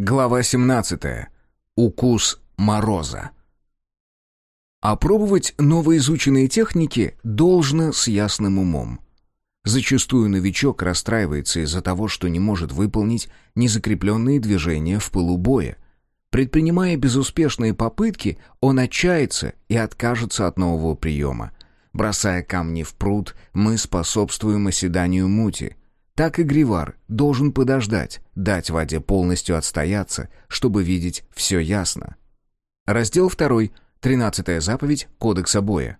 Глава 17. Укус мороза. Опробовать новоизученные техники должно с ясным умом. Зачастую новичок расстраивается из-за того, что не может выполнить незакрепленные движения в пылу боя. Предпринимая безуспешные попытки, он отчается и откажется от нового приема. Бросая камни в пруд, мы способствуем оседанию мути – так и Гривар должен подождать, дать воде полностью отстояться, чтобы видеть все ясно. Раздел 2. Тринадцатая заповедь Кодекса боя.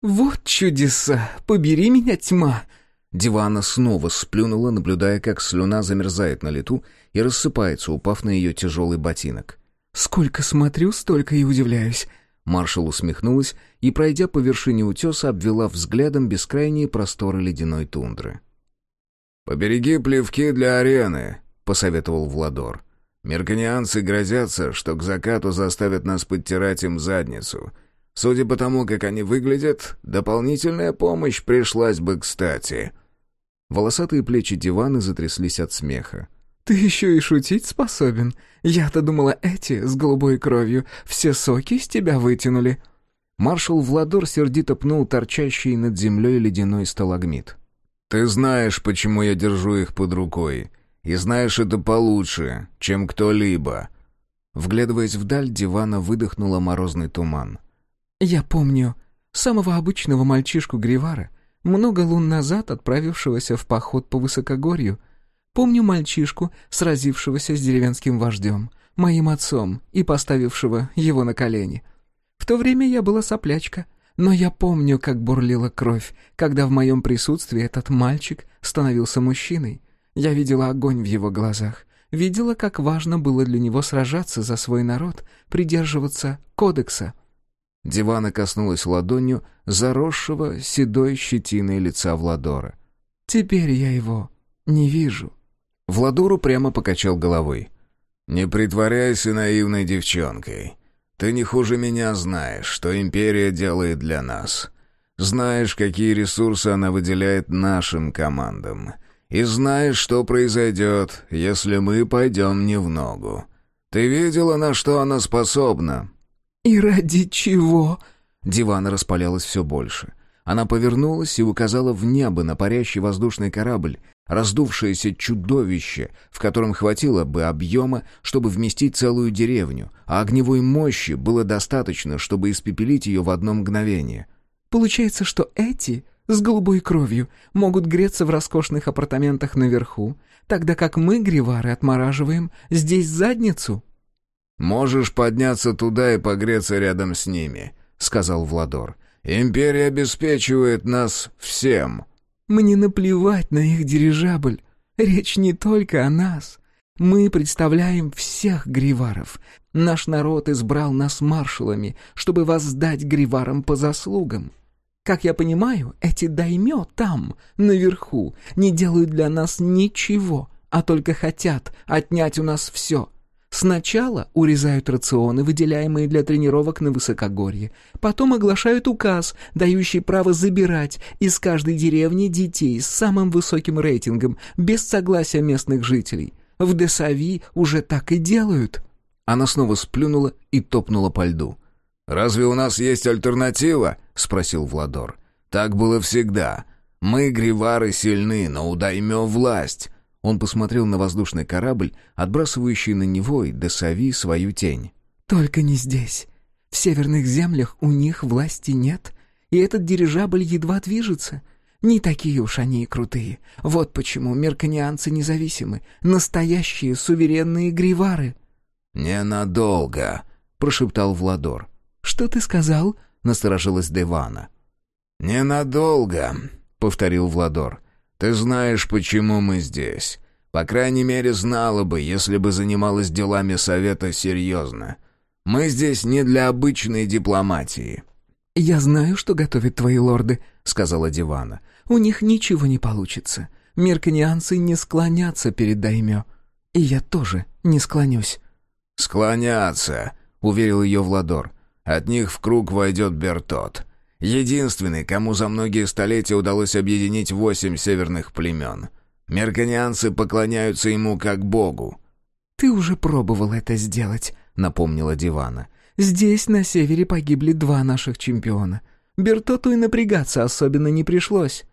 «Вот чудеса! Побери меня, тьма!» Дивана снова сплюнула, наблюдая, как слюна замерзает на лету и рассыпается, упав на ее тяжелый ботинок. «Сколько смотрю, столько и удивляюсь!» Маршал усмехнулась и, пройдя по вершине утеса, обвела взглядом бескрайние просторы ледяной тундры. «Побереги плевки для арены», — посоветовал Владор. «Мерканианцы грозятся, что к закату заставят нас подтирать им задницу. Судя по тому, как они выглядят, дополнительная помощь пришлась бы кстати». Волосатые плечи дивана затряслись от смеха. «Ты еще и шутить способен. Я-то думала, эти, с голубой кровью, все соки из тебя вытянули». Маршал Владор сердито пнул торчащий над землей ледяной сталагмит. Ты знаешь, почему я держу их под рукой, и знаешь это получше, чем кто-либо». Вглядываясь вдаль, дивана выдохнула морозный туман. «Я помню самого обычного мальчишку Гривара, много лун назад отправившегося в поход по высокогорью. Помню мальчишку, сразившегося с деревенским вождем, моим отцом, и поставившего его на колени. В то время я была соплячка, но я помню, как бурлила кровь, когда в моем присутствии этот мальчик становился мужчиной. Я видела огонь в его глазах, видела, как важно было для него сражаться за свой народ, придерживаться кодекса. Дивана коснулась ладонью заросшего седой щетиной лица Владора. «Теперь я его не вижу». Владору прямо покачал головой. «Не притворяйся наивной девчонкой. Ты не хуже меня знаешь, что империя делает для нас. Знаешь, какие ресурсы она выделяет нашим командам. И знаешь, что произойдет, если мы пойдем не в ногу. Ты видела, на что она способна?» «И ради чего?» Дивана распалялась все больше. Она повернулась и указала в небо на парящий воздушный корабль, раздувшееся чудовище, в котором хватило бы объема, чтобы вместить целую деревню, а огневой мощи было достаточно, чтобы испепелить ее в одно мгновение. «Получается, что эти с голубой кровью могут греться в роскошных апартаментах наверху, тогда как мы, гривары, отмораживаем здесь задницу?» «Можешь подняться туда и погреться рядом с ними», — сказал Владор. «Империя обеспечивает нас всем». Мне наплевать на их дирижабль. Речь не только о нас. Мы представляем всех гриваров. Наш народ избрал нас маршалами, чтобы воздать гриварам по заслугам. Как я понимаю, эти даймё там, наверху, не делают для нас ничего, а только хотят отнять у нас все. Сначала урезают рационы, выделяемые для тренировок на высокогорье. Потом оглашают указ, дающий право забирать из каждой деревни детей с самым высоким рейтингом, без согласия местных жителей. В Десави уже так и делают». Она снова сплюнула и топнула по льду. «Разве у нас есть альтернатива?» — спросил Владор. «Так было всегда. Мы, гривары, сильны, но у даймё власть. Он посмотрел на воздушный корабль, отбрасывающий на него и до Сави свою тень. «Только не здесь. В северных землях у них власти нет, и этот дирижабль едва движется. Не такие уж они и крутые. Вот почему мерканианцы независимы, настоящие суверенные гривары». «Ненадолго», — прошептал Владор. «Что ты сказал?» — насторожилась Девана. «Ненадолго», — повторил Владор. Ты знаешь, почему мы здесь. По крайней мере, знала бы, если бы занималась делами совета серьезно. Мы здесь не для обычной дипломатии». «Я знаю, что готовят твои лорды», — сказала Дивана. «У них ничего не получится. Мерканианцы не склонятся перед Даймё. И я тоже не склонюсь». «Склонятся», — уверил ее Владор. «От них в круг войдет Бертот. Единственный, кому за многие столетия удалось объединить восемь северных племен. Мерканианцы поклоняются ему как богу. «Ты уже пробовал это сделать», — напомнила Дивана. «Здесь, на севере, погибли два наших чемпиона. Бертоту и напрягаться особенно не пришлось».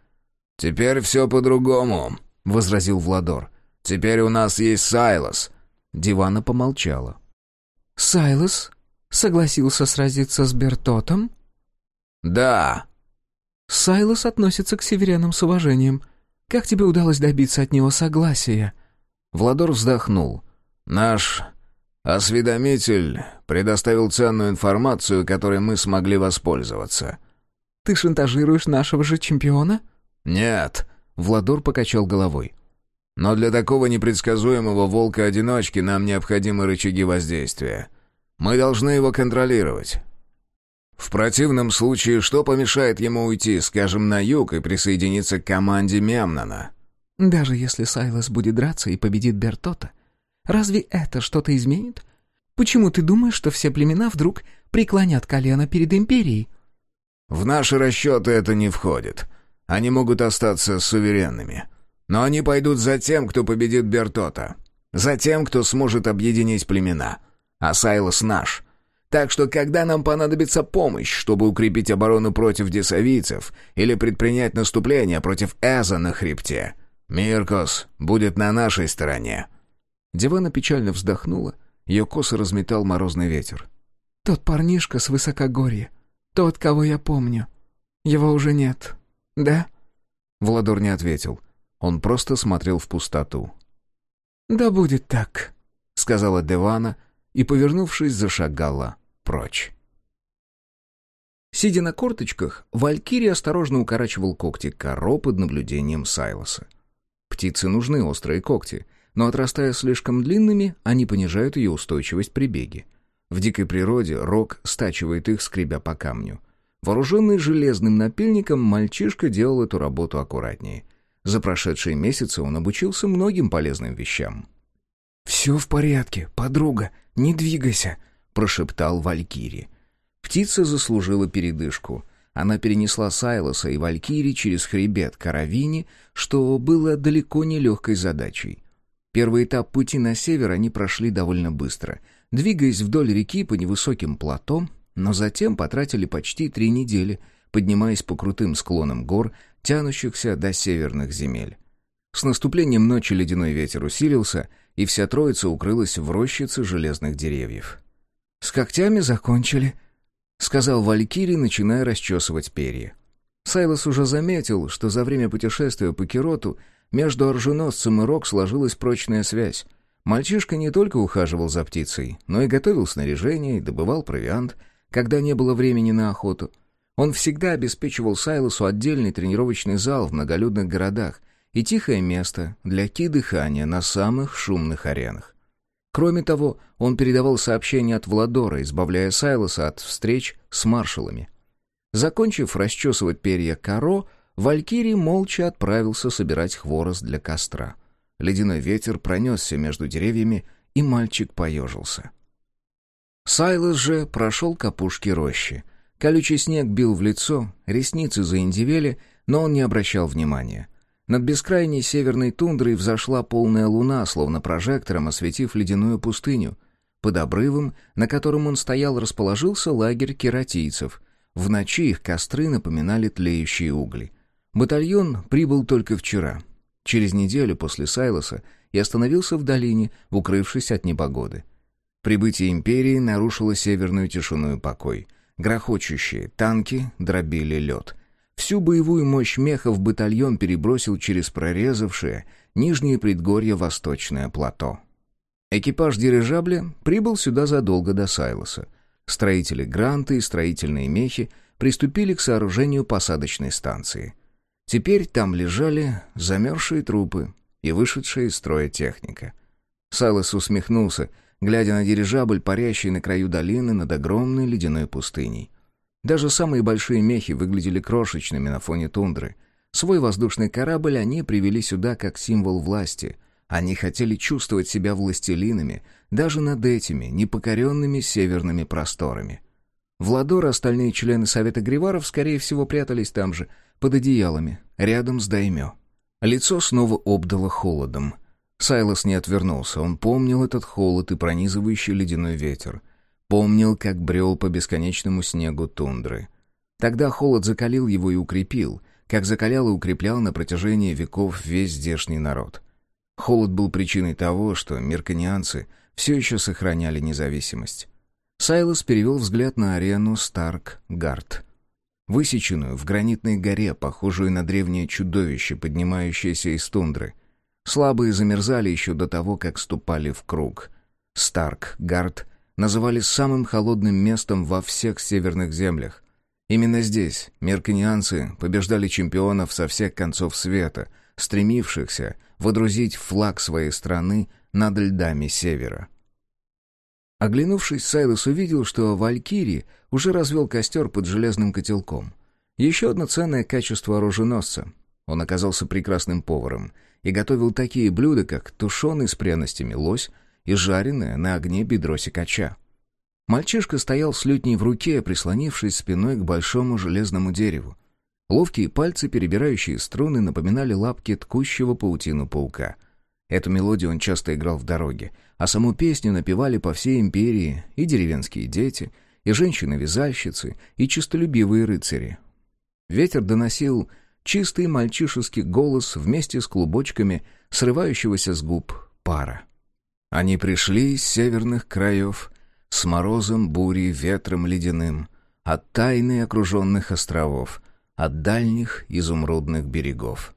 «Теперь все по-другому», — возразил Владор. «Теперь у нас есть Сайлос». Дивана помолчала. «Сайлос согласился сразиться с Бертотом?» «Да». «Сайлос относится к северянам с уважением. Как тебе удалось добиться от него согласия?» Владор вздохнул. «Наш осведомитель предоставил ценную информацию, которой мы смогли воспользоваться». «Ты шантажируешь нашего же чемпиона?» «Нет», — Владор покачал головой. «Но для такого непредсказуемого волка-одиночки нам необходимы рычаги воздействия. Мы должны его контролировать. В противном случае, что помешает ему уйти, скажем, на юг и присоединиться к команде Мемнона?» «Даже если Сайлас будет драться и победит Бертота, разве это что-то изменит? Почему ты думаешь, что все племена вдруг преклонят колено перед Империей?» «В наши расчеты это не входит. Они могут остаться суверенными. Но они пойдут за тем, кто победит Бертота. За тем, кто сможет объединить племена. А Сайлос наш. Так что, когда нам понадобится помощь, чтобы укрепить оборону против десавийцев или предпринять наступление против Эза на хребте, Миркос будет на нашей стороне». Дивана печально вздохнула, ее косы разметал морозный ветер. «Тот парнишка с высокогорья, тот, кого я помню, его уже нет, да?» Владор не ответил. Он просто смотрел в пустоту. «Да будет так», — сказала Девана и, повернувшись, зашагала прочь. Сидя на корточках, Валькирия осторожно укорачивал когти коро под наблюдением Сайлоса. Птице нужны острые когти, но отрастая слишком длинными, они понижают ее устойчивость при беге. В дикой природе рог стачивает их, скребя по камню. Вооруженный железным напильником, мальчишка делал эту работу аккуратнее. За прошедшие месяцы он обучился многим полезным вещам. «Все в порядке, подруга, не двигайся», — прошептал Валькири. Птица заслужила передышку. Она перенесла Сайлоса и Валькири через хребет Каравини, что было далеко не легкой задачей. Первый этап пути на север они прошли довольно быстро, двигаясь вдоль реки по невысоким плато, но затем потратили почти три недели, поднимаясь по крутым склонам гор, тянущихся до северных земель. С наступлением ночи ледяной ветер усилился, и вся троица укрылась в рощице железных деревьев. «С когтями закончили», — сказал Валькирий, начиная расчесывать перья. Сайлос уже заметил, что за время путешествия по Кироту между оруженосцем и Рок сложилась прочная связь. Мальчишка не только ухаживал за птицей, но и готовил снаряжение и добывал провиант, когда не было времени на охоту — он всегда обеспечивал Сайлосу отдельный тренировочный зал в многолюдных городах и тихое место для ки-дыхания на самых шумных аренах. Кроме того, он передавал сообщения от Владора, избавляя Сайлоса от встреч с маршалами. Закончив расчесывать перья коро, Валькирий молча отправился собирать хворост для костра. Ледяной ветер пронесся между деревьями, и мальчик поежился. Сайлос же прошел к опушке рощи — Колючий снег бил в лицо, ресницы заиндивели, но он не обращал внимания. Над бескрайней северной тундрой взошла полная луна, словно прожектором осветив ледяную пустыню. Под обрывом, на котором он стоял, расположился лагерь кератийцев. В ночи их костры напоминали тлеющие угли. Батальон прибыл только вчера, через неделю после Сайлоса, и остановился в долине, укрывшись от непогоды. Прибытие империи нарушило северную тишину и покой — Грохочущие танки дробили лед. Всю боевую мощь мехов батальон перебросил через прорезавшее нижние предгорья восточное плато. Экипаж дирижабля прибыл сюда задолго до Сайлоса. Строители Гранты и строительные мехи приступили к сооружению посадочной станции. Теперь там лежали замерзшие трупы и вышедшая из строя техника. Сайлос усмехнулся — глядя на дирижабль, парящий на краю долины над огромной ледяной пустыней. Даже самые большие мехи выглядели крошечными на фоне тундры. Свой воздушный корабль они привели сюда как символ власти. Они хотели чувствовать себя властелинами даже над этими непокоренными северными просторами. Владор и остальные члены Совета Гриваров, скорее всего, прятались там же, под одеялами, рядом с Даймё. Лицо снова обдало холодом. Сайлос не отвернулся. Он помнил этот холод и пронизывающий ледяной ветер. Помнил, как брел по бесконечному снегу тундры. Тогда холод закалил его и укрепил, как закалял и укреплял на протяжении веков весь здешний народ. Холод был причиной того, что мерканианцы все еще сохраняли независимость. Сайлос перевел взгляд на арену Старк-Гард. Высеченную в гранитной горе, похожую на древнее чудовище, поднимающееся из тундры. Слабые замерзали еще до того, как ступали в круг. Старк-Гард называли самым холодным местом во всех северных землях. Именно здесь мерканианцы побеждали чемпионов со всех концов света, стремившихся водрузить флаг своей страны над льдами севера. Оглянувшись, Сайлос увидел, что Валькирий уже развел костер под железным котелком. Еще одно ценное качество оруженосца. Он оказался прекрасным поваром и готовил такие блюда, как тушеный с пряностями лось и жареное на огне бедро сикача. Мальчишка стоял с лютней в руке, прислонившись спиной к большому железному дереву. Ловкие пальцы, перебирающие струны, напоминали лапки ткущего паутину паука. Эту мелодию он часто играл в дороге, а саму песню напевали по всей империи и деревенские дети, и женщины-вязальщицы, и чистолюбивые рыцари. Ветер доносил чистый мальчишеский голос вместе с клубочками срывающегося с губ пара. Они пришли из северных краев, с морозом, бурей, ветром ледяным, от тайны окруженных островов, от дальних изумрудных берегов.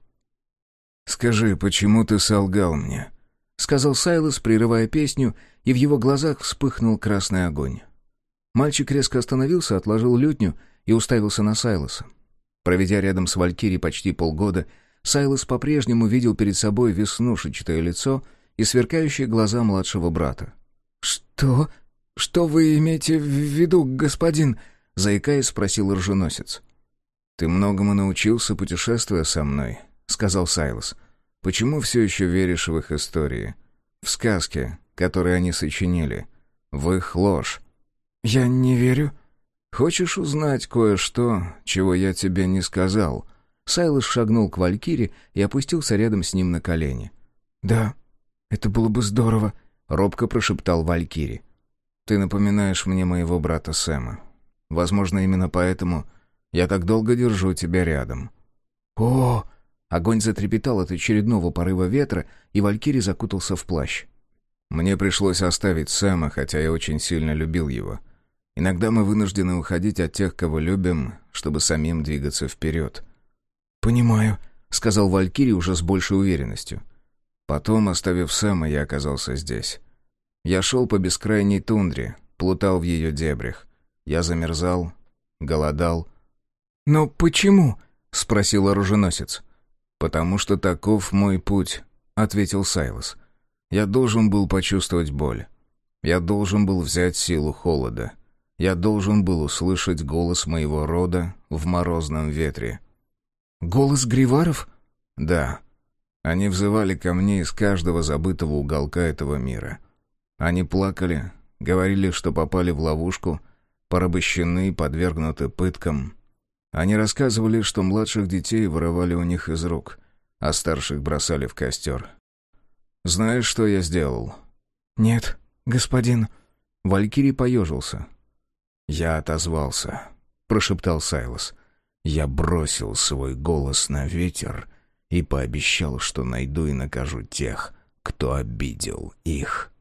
«Скажи, почему ты солгал мне?» — сказал Сайлос, прерывая песню, и в его глазах вспыхнул красный огонь. Мальчик резко остановился, отложил лютню и уставился на Сайлоса. Проведя рядом с Валькирией почти полгода, Сайлос по-прежнему видел перед собой веснушечатое лицо и сверкающие глаза младшего брата. «Что? Что вы имеете в виду, господин?» — заикаясь, спросил рженосец. «Ты многому научился, путешествуя со мной», — сказал Сайлос. «Почему все еще веришь в их истории? В сказки, которые они сочинили? В их ложь?» «Я не верю». «Хочешь узнать кое-что, чего я тебе не сказал?» Сайлос шагнул к Валькире и опустился рядом с ним на колени. «Да, это было бы здорово», — робко прошептал Валькири. «Ты напоминаешь мне моего брата Сэма. Возможно, именно поэтому я так долго держу тебя рядом». «О!» Огонь затрепетал от очередного порыва ветра, и Валькирий закутался в плащ. «Мне пришлось оставить Сэма, хотя я очень сильно любил его. Иногда мы вынуждены уходить от тех, кого любим, чтобы самим двигаться вперед». «Понимаю», — сказал Валькирий уже с большей уверенностью. Потом, оставив Сэма, я оказался здесь. Я шел по бескрайней тундре, плутал в ее дебрях. Я замерзал, голодал. «Но почему?» — спросил оруженосец. «Потому что таков мой путь», — ответил Сайлос. «Я должен был почувствовать боль. Я должен был взять силу холода. Я должен был услышать голос моего рода в морозном ветре». «Голос Гриваров?» «Да. Они взывали ко мне из каждого забытого уголка этого мира. Они плакали, говорили, что попали в ловушку, порабощены, подвергнуты пыткам, они рассказывали, что младших детей вырывали у них из рук, а старших бросали в костер. Знаешь, что я сделал? Нет, господин. Валькирий поежился. Я отозвался, прошептал Сайлос. Я бросил свой голос на ветер и пообещал, что найду и накажу тех, кто обидел их.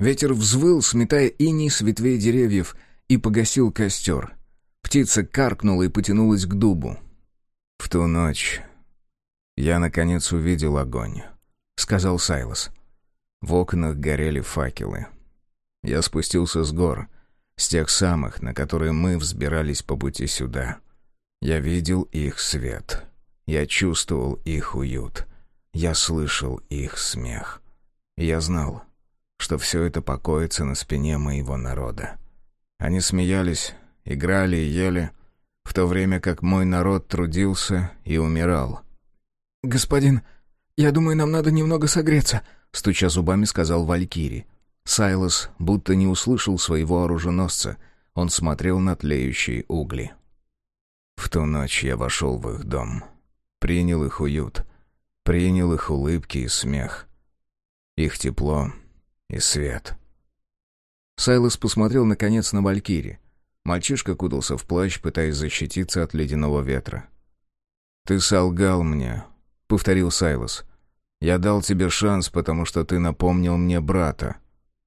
Ветер взвыл, сметая иней с ветвей деревьев, и погасил костер. Птица каркнула и потянулась к дубу. «В ту ночь я, наконец, увидел огонь», — сказал Сайлос. В окнах горели факелы. Я спустился с гор, с тех самых, на которые мы взбирались по пути сюда. Я видел их свет. Я чувствовал их уют. Я слышал их смех. Я знал, что все это покоится на спине моего народа. Они смеялись, играли и ели, в то время как мой народ трудился и умирал. «Господин, я думаю, нам надо немного согреться», — стуча зубами сказал Валькири. Сайлос будто не услышал своего оруженосца. Он смотрел на тлеющие угли. В ту ночь я вошел в их дом. Принял их уют. Принял их улыбки и смех. их тепло и свет. Сайлос посмотрел наконец на Валькири. Мальчишка кутался в плащ, пытаясь защититься от ледяного ветра. «Ты солгал мне», — повторил Сайлос. «Я дал тебе шанс, потому что ты напомнил мне брата».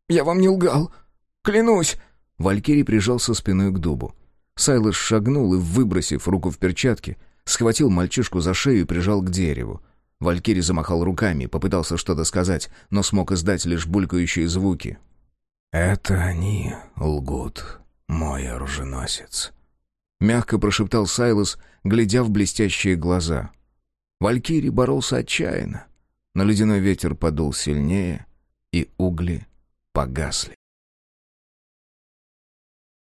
«Я вам не лгал! Клянусь!» Валькирий прижался спиной к дубу. Сайлос шагнул и, выбросив руку в перчатке, схватил мальчишку за шею и прижал к дереву. Валькирий замахал руками, попытался что-то сказать, но смог издать лишь булькающие звуки. «Это они лгут, мой оруженосец», — мягко прошептал Сайлос, глядя в блестящие глаза. Валькирий боролся отчаянно, но ледяной ветер подул сильнее, и угли погасли.